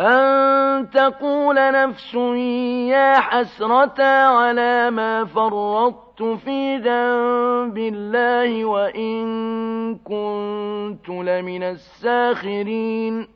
أن تقول نفس يا حسرة على ما فرطت في ذنب الله وإن كنت لمن الساخرين